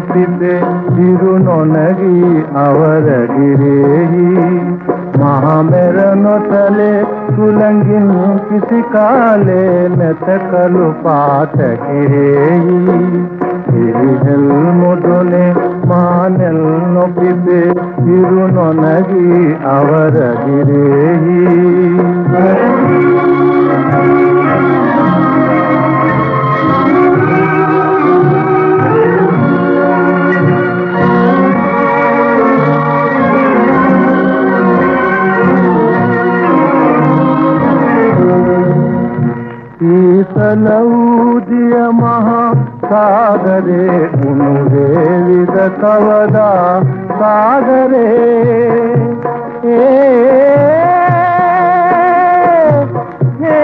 ಮಾನೆಲ್ಲೊಪ್ಪಿಸೆ ಇರುನೊನಗಿ ಅವರ ಗಿರೇಹಿ ಮಹಾಮೆರನೊತಲೆ ಕುಲಂಗಿನ್ ಕಿಸಿ ಕಾಲೆ ಮೆತಕಲು ಪಾತ ಗಿರೇಹಿ ಹಿರಿಹೆಲ್ ಮುದುನೆ ಮಾನೆಲ್ ನೊಪ್ಪಿದೆ ಇರುನೊನಗಿ ಅವರ ಗಿರೇಹಿ ಈಸಲೌದಿಯ ಮಹಾ ಸಾಗರೆ ಉಣುವೇವಿದ ಕವದ ಸಾಗರೆ ಏ ಏ,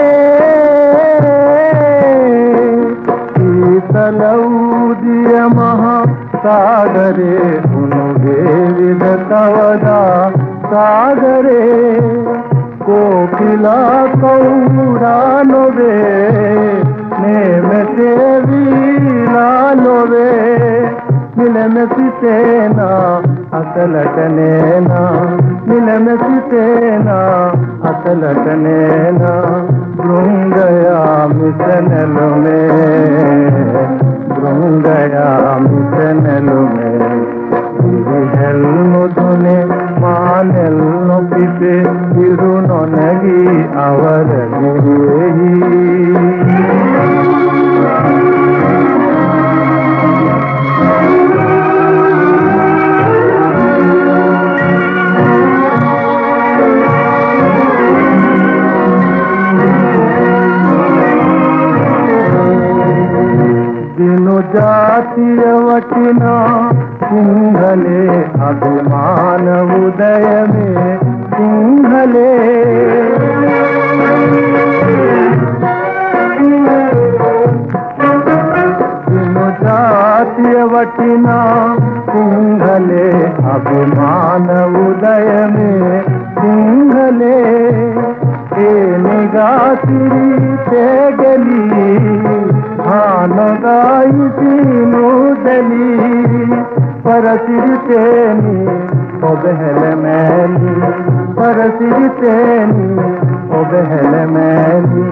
ಈಸಲೌದಿಯ ಮಹಾ ಸಾಗರೆ ಉಣುವೇವಿದ ಕವದ ಸಾಗರೆ ಕೋಕಿಲ ಕೌರಾನೊವೆ ನಿಲಮೆಸಿತೇನ ಅಸಲಟನೇನ ನಿಲಮೆಸಿತೇನ ಅಸಲಟನೇನ ಬೃಂಗಯ ಮಿಸನಲುಮೆ ಬೃಂಗಯ ಮಿಸನಲುಮೆ ಮುದುನೆ ಮಾನೆಲ್ಲೊಪ್ಪಿಸೆ ಇರು ನೊನಗಿ ಅವರ ಗಿರೇಹಿ జాతీయవటిన సింహలే అభిమాన ఉదయమే సింహలే విను జాతీయవటిన సింహలే అభిమాన ఉదయమే సింహలే ಏನಿಗಾ ಸಿರಿ ತೇಗಲಿ ಹಾನಗಾಯಿಸಿ ನೂದಲಿ ಪರಸಿರಿತೇನಿ ಒಬೆಹಲ ಮೇಲಿ ಪರಸಿರಿತೇನಿ ಒಬೆಹಲ ಮೇಲಿ